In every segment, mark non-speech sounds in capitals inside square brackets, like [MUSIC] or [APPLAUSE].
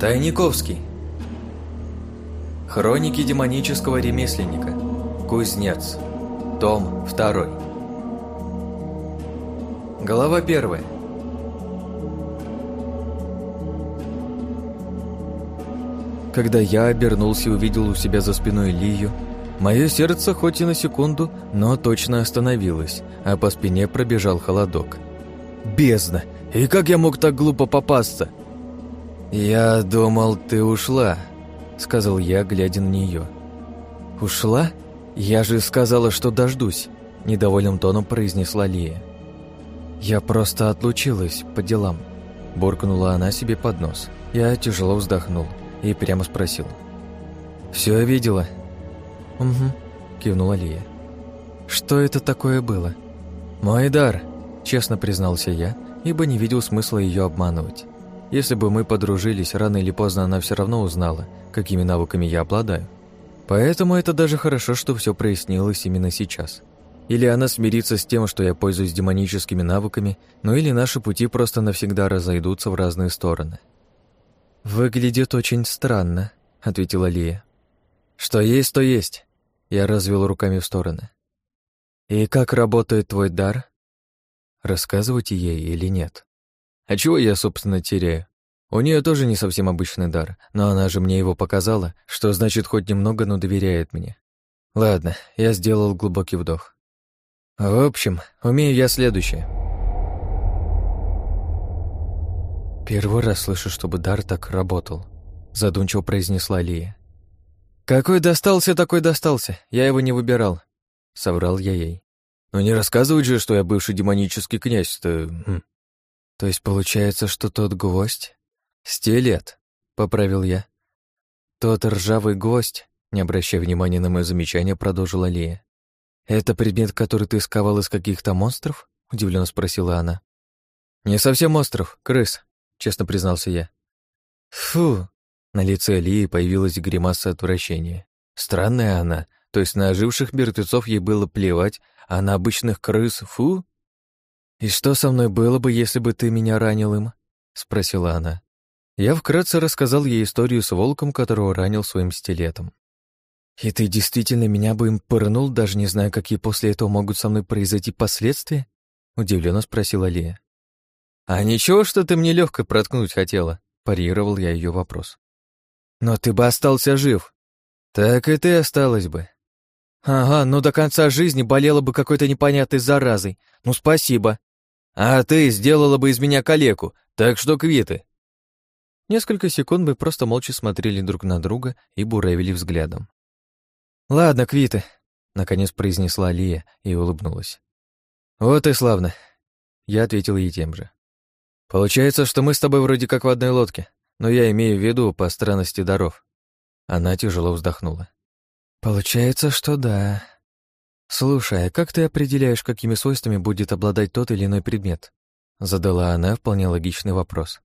Тайниковский. Хроники демонического ремесленника. Кузнец. Том 2. Глава 1. Когда я обернулся и увидел у себя за спиной Лию, мое сердце хоть и на секунду, но точно остановилось, а по спине пробежал холодок. Бездна! И как я мог так глупо попасться? «Я думал, ты ушла», — сказал я, глядя на нее. «Ушла? Я же сказала, что дождусь», — недовольным тоном произнесла Лия. «Я просто отлучилась по делам», — буркнула она себе под нос. Я тяжело вздохнул и прямо спросил. «Все видела?» «Угу», — кивнула Лия. «Что это такое было?» «Мой дар», — честно признался я, ибо не видел смысла ее обманывать. Если бы мы подружились, рано или поздно она все равно узнала, какими навыками я обладаю. Поэтому это даже хорошо, что все прояснилось именно сейчас. Или она смирится с тем, что я пользуюсь демоническими навыками, ну или наши пути просто навсегда разойдутся в разные стороны. «Выглядит очень странно», — ответила Лия. «Что есть, то есть», — я развел руками в стороны. «И как работает твой дар?» Рассказывать ей или нет? А чего я, собственно, теряю? У нее тоже не совсем обычный дар, но она же мне его показала, что значит хоть немного, но доверяет мне. Ладно, я сделал глубокий вдох. В общем, умею я следующее. Первый раз слышу, чтобы дар так работал, задумчиво произнесла Лия. Какой достался, такой достался. Я его не выбирал, соврал я ей. Но не рассказывай же, что я бывший демонический князь-то. Хм. То есть получается, что тот гвоздь? Стилет, поправил я. Тот ржавый гвоздь, не обращая внимания на мое замечание, продолжила Лия. Это предмет, который ты сковал из каких-то монстров? удивленно спросила она. Не совсем монстров, крыс, честно признался я. Фу! На лице Лии появилась гримаса отвращения. Странная она, то есть на оживших мертвецов ей было плевать, а на обычных крыс — фу? «И что со мной было бы, если бы ты меня ранил им?» — спросила она. Я вкратце рассказал ей историю с волком, которого ранил своим стилетом. «И ты действительно меня бы им пырнул, даже не зная, какие после этого могут со мной произойти последствия?» — удивленно спросила Лия. «А ничего, что ты мне легко проткнуть хотела?» — парировал я ее вопрос. «Но ты бы остался жив». «Так и ты осталась бы». «Ага, но до конца жизни болела бы какой-то непонятной заразой. Ну, спасибо. А ты сделала бы из меня калеку, так что квиты. Несколько секунд мы просто молча смотрели друг на друга и буравили взглядом. «Ладно, квиты», — наконец произнесла Лия и улыбнулась. «Вот и славно», — я ответил ей тем же. «Получается, что мы с тобой вроде как в одной лодке, но я имею в виду по странности даров». Она тяжело вздохнула. «Получается, что да», «Слушай, а как ты определяешь, какими свойствами будет обладать тот или иной предмет?» Задала она вполне логичный вопрос.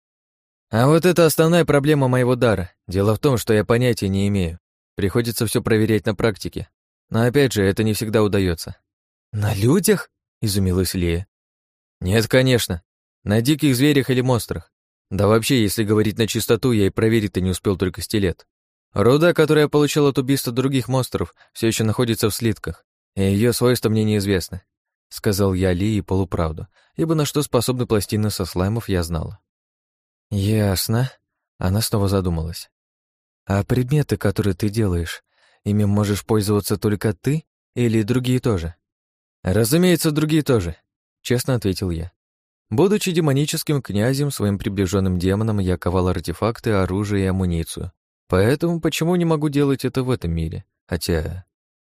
«А вот это основная проблема моего дара. Дело в том, что я понятия не имею. Приходится все проверять на практике. Но опять же, это не всегда удается. «На людях?» — изумилась Лея. «Нет, конечно. На диких зверях или монстрах. Да вообще, если говорить на чистоту, я и проверить-то не успел только стилет. Руда, которую я получил от убийства других монстров, все еще находится в слитках ее свойства мне неизвестны», — сказал я Ли и полуправду, ибо на что способны пластины со слаймов я знала. «Ясно», — она снова задумалась. «А предметы, которые ты делаешь, ими можешь пользоваться только ты или другие тоже?» «Разумеется, другие тоже», — честно ответил я. Будучи демоническим князем, своим приближенным демоном я ковал артефакты, оружие и амуницию. Поэтому почему не могу делать это в этом мире? Хотя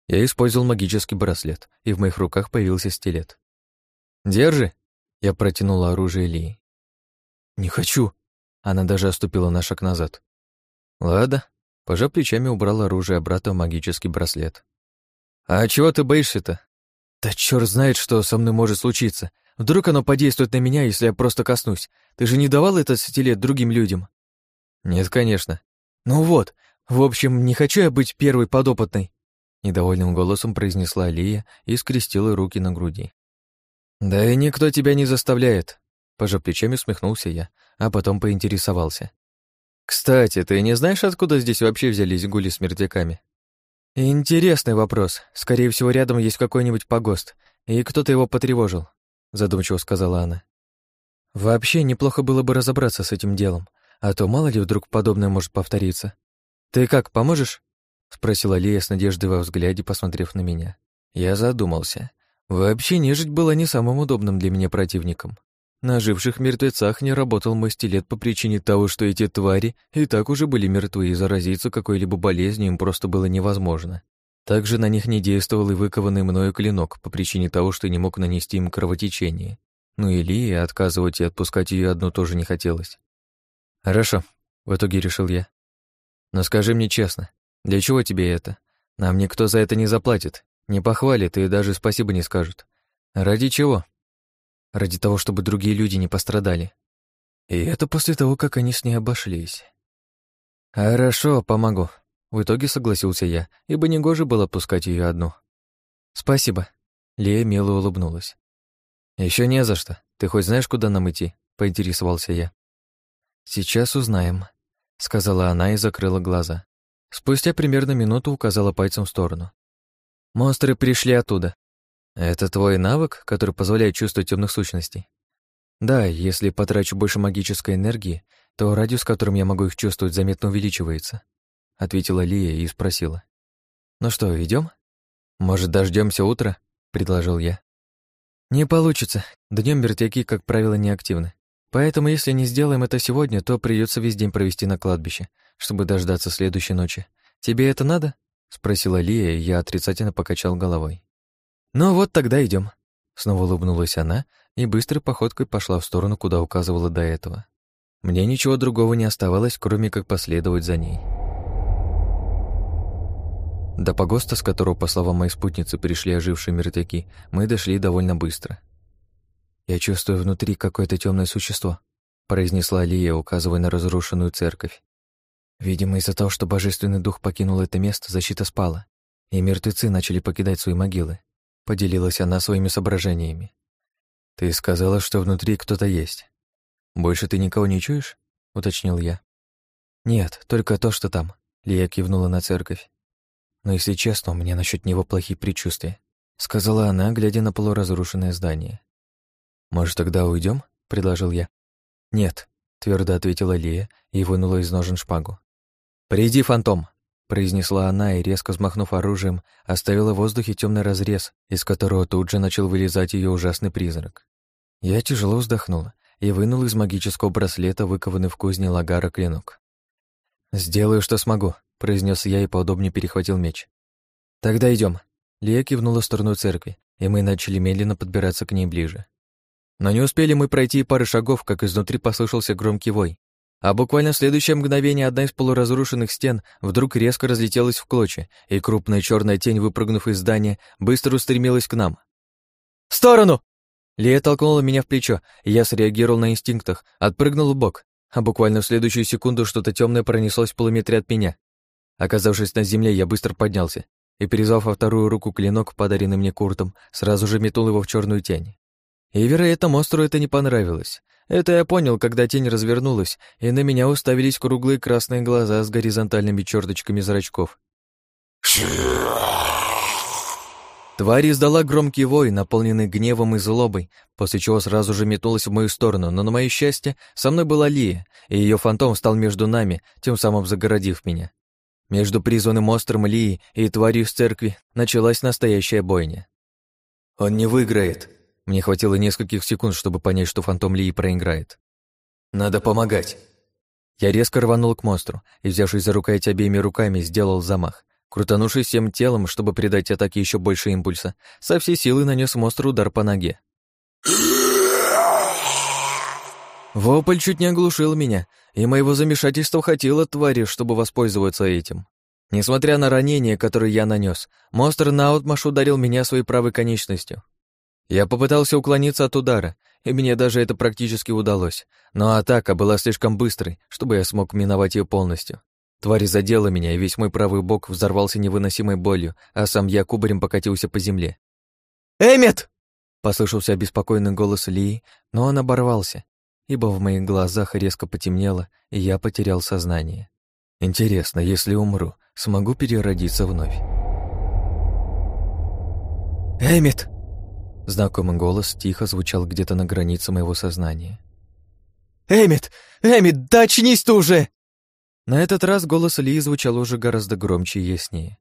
я использовал магический браслет, и в моих руках появился стилет. «Держи!» Я протянул оружие Лии. «Не хочу!» Она даже оступила на шаг назад. «Ладно». Пожав плечами, убрал оружие обратно в магический браслет. «А чего ты боишься-то?» «Да чёрт знает, что со мной может случиться. Вдруг оно подействует на меня, если я просто коснусь. Ты же не давал этот стилет другим людям?» «Нет, конечно». «Ну вот. В общем, не хочу я быть первой подопытной. Недовольным голосом произнесла Лия и скрестила руки на груди. «Да и никто тебя не заставляет», — пожав плечами усмехнулся я, а потом поинтересовался. «Кстати, ты не знаешь, откуда здесь вообще взялись гули с мертвяками?» «Интересный вопрос. Скорее всего, рядом есть какой-нибудь погост, и кто-то его потревожил», — задумчиво сказала она. «Вообще неплохо было бы разобраться с этим делом, а то мало ли вдруг подобное может повториться. Ты как, поможешь?» — спросила Лия с надеждой во взгляде, посмотрев на меня. Я задумался. Вообще нежить была не самым удобным для меня противником. На живших мертвецах не работал мой стилет по причине того, что эти твари и так уже были мертвы, и заразиться какой-либо болезнью им просто было невозможно. Также на них не действовал и выкованный мною клинок по причине того, что не мог нанести им кровотечение. Ну и Лии отказывать и отпускать ее одну тоже не хотелось. «Хорошо», — в итоге решил я. «Но скажи мне честно, для чего тебе это? Нам никто за это не заплатит, не похвалит и даже спасибо не скажут. Ради чего?» ради того, чтобы другие люди не пострадали. И это после того, как они с ней обошлись. «Хорошо, помогу», — в итоге согласился я, ибо негоже было пускать ее одну. «Спасибо», — Лея мило улыбнулась. Еще не за что. Ты хоть знаешь, куда нам идти?» — поинтересовался я. «Сейчас узнаем», — сказала она и закрыла глаза. Спустя примерно минуту указала пальцем в сторону. «Монстры пришли оттуда. Это твой навык, который позволяет чувствовать темных сущностей? Да, если потрачу больше магической энергии, то радиус, которым я могу их чувствовать, заметно увеличивается, ответила Лия и спросила. Ну что, идем? Может, дождемся утра? предложил я. Не получится. Днем мертвяки, как правило, неактивны. Поэтому, если не сделаем это сегодня, то придется весь день провести на кладбище, чтобы дождаться следующей ночи. Тебе это надо? спросила Лия, и я отрицательно покачал головой. «Ну вот тогда идем. Снова улыбнулась она и быстрой походкой пошла в сторону, куда указывала до этого. Мне ничего другого не оставалось, кроме как последовать за ней. До погоста, с которого, по словам моей спутницы, пришли ожившие мертвяки, мы дошли довольно быстро. «Я чувствую внутри какое-то темное существо», — произнесла Лия, указывая на разрушенную церковь. Видимо, из-за того, что божественный дух покинул это место, защита спала, и мертвецы начали покидать свои могилы. Поделилась она своими соображениями. «Ты сказала, что внутри кто-то есть. Больше ты никого не чуешь?» — уточнил я. «Нет, только то, что там», — Лия кивнула на церковь. «Но если честно, у меня насчет него плохие предчувствия», — сказала она, глядя на полуразрушенное здание. «Может, тогда уйдем? предложил я. «Нет», — твердо ответила Лия и вынула из ножен шпагу. «Приди, фантом!» произнесла она и, резко взмахнув оружием, оставила в воздухе темный разрез, из которого тут же начал вылезать ее ужасный призрак. Я тяжело вздохнула и вынул из магического браслета выкованный в кузне лагара клинок. «Сделаю, что смогу», — произнес я и поудобнее перехватил меч. «Тогда идем. Лия кивнула в сторону церкви, и мы начали медленно подбираться к ней ближе. Но не успели мы пройти пары шагов, как изнутри послышался громкий вой, а буквально в следующее мгновение одна из полуразрушенных стен вдруг резко разлетелась в клочья, и крупная черная тень, выпрыгнув из здания, быстро устремилась к нам. «В сторону!» Лия толкнула меня в плечо, и я среагировал на инстинктах, отпрыгнул в бок, а буквально в следующую секунду что-то темное пронеслось в полуметре от меня. Оказавшись на земле, я быстро поднялся и, перезвав во вторую руку клинок, подаренный мне Куртом, сразу же метнул его в черную тень. И, вероятно, монстру это не понравилось. Это я понял, когда тень развернулась, и на меня уставились круглые красные глаза с горизонтальными черточками зрачков. Тварь издала громкий вой, наполненный гневом и злобой, после чего сразу же метнулась в мою сторону, но, на мое счастье, со мной была Лия, и ее фантом стал между нами, тем самым загородив меня. Между призванным острым Лии и тварью с церкви началась настоящая бойня. «Он не выиграет», мне хватило нескольких секунд, чтобы понять, что фантом Лии проиграет. «Надо помогать!» Я резко рванул к монстру и, взявшись за рукоять обеими руками, сделал замах. Крутанувшись всем телом, чтобы придать атаке еще больше импульса, со всей силы нанес монстру удар по ноге. Вопль чуть не оглушил меня, и моего замешательства хватило твари, чтобы воспользоваться этим. Несмотря на ранение, которое я нанес, монстр наотмашь ударил меня своей правой конечностью. Я попытался уклониться от удара, и мне даже это практически удалось, но атака была слишком быстрой, чтобы я смог миновать ее полностью. Тварь задела меня, и весь мой правый бок взорвался невыносимой болью, а сам я кубарем покатился по земле. «Эммет!» — послышался обеспокоенный голос Лии, но он оборвался. ибо в моих глазах резко потемнело, и я потерял сознание. Интересно, если умру, смогу переродиться вновь. «Эмит!» Знакомый голос тихо звучал где-то на границе моего сознания. «Эмит! Эмит, да очнись ты уже!» На этот раз голос Ли звучал уже гораздо громче и яснее.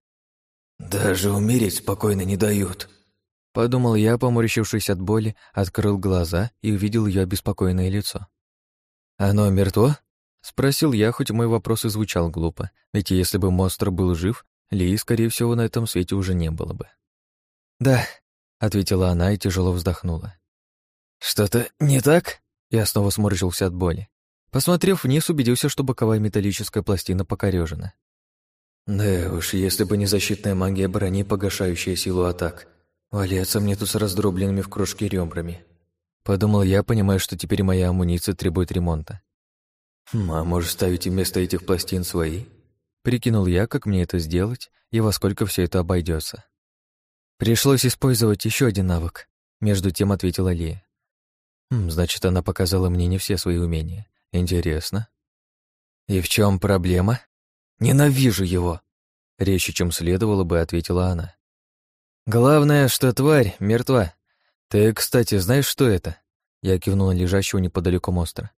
«Даже умереть спокойно не дают», — подумал я, поморщившись от боли, открыл глаза и увидел ее обеспокоенное лицо. «Оно мертво?» — спросил я, хоть мой вопрос и звучал глупо, ведь если бы монстр был жив, Ли, скорее всего, на этом свете уже не было бы. «Да», — ответила она и тяжело вздохнула. «Что-то не так?» Я снова сморщился от боли. Посмотрев вниз, убедился, что боковая металлическая пластина покорежена. Да уж, если бы не защитная магия брони, погашающая силу атак, валяться мне тут с раздробленными в крошки ребрами. Подумал я, понимая, что теперь моя амуниция требует ремонта. Хм, а может, ставить вместо этих пластин свои? Прикинул я, как мне это сделать и во сколько все это обойдется. Пришлось использовать еще один навык, между тем ответила Лия. Значит, она показала мне не все свои умения. Интересно. И в чем проблема? Ненавижу его!» Резче, чем следовало бы, ответила она. «Главное, что тварь мертва. Ты, кстати, знаешь, что это?» Я кивнула лежащего неподалеку монстра.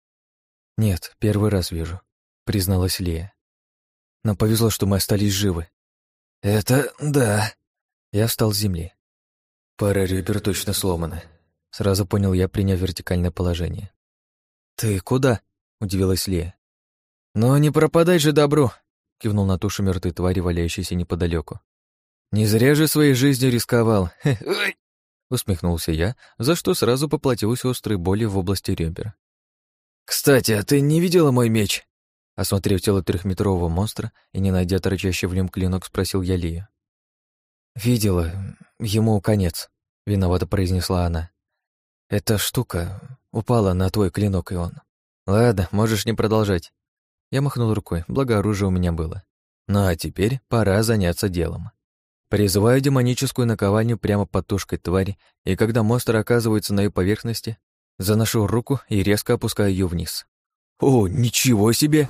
«Нет, первый раз вижу», — призналась Лия. «Нам повезло, что мы остались живы». «Это да». Я встал с земли. «Пара ребер точно сломаны», — сразу понял я, приняв вертикальное положение. «Ты куда?» — удивилась Лия. «Ну, не пропадай же добру кивнул на тушу мертвой твари, валяющейся неподалеку. «Не зря же своей жизнью рисковал!» [LAUGHS] Усмехнулся я, за что сразу поплатился острой боли в области ребер. «Кстати, а ты не видела мой меч?» Осмотрев тело трехметрового монстра и не найдя торчащий в нем клинок, спросил я Лию. «Видела. Ему конец», — виновато произнесла она. «Эта штука упала на твой клинок, и он...» «Ладно, можешь не продолжать. Я махнул рукой, благо оружие у меня было. Ну а теперь пора заняться делом. Призываю демоническую наковальню прямо под тушкой твари, и когда монстр оказывается на ее поверхности, заношу руку и резко опускаю ее вниз. «О, ничего себе!»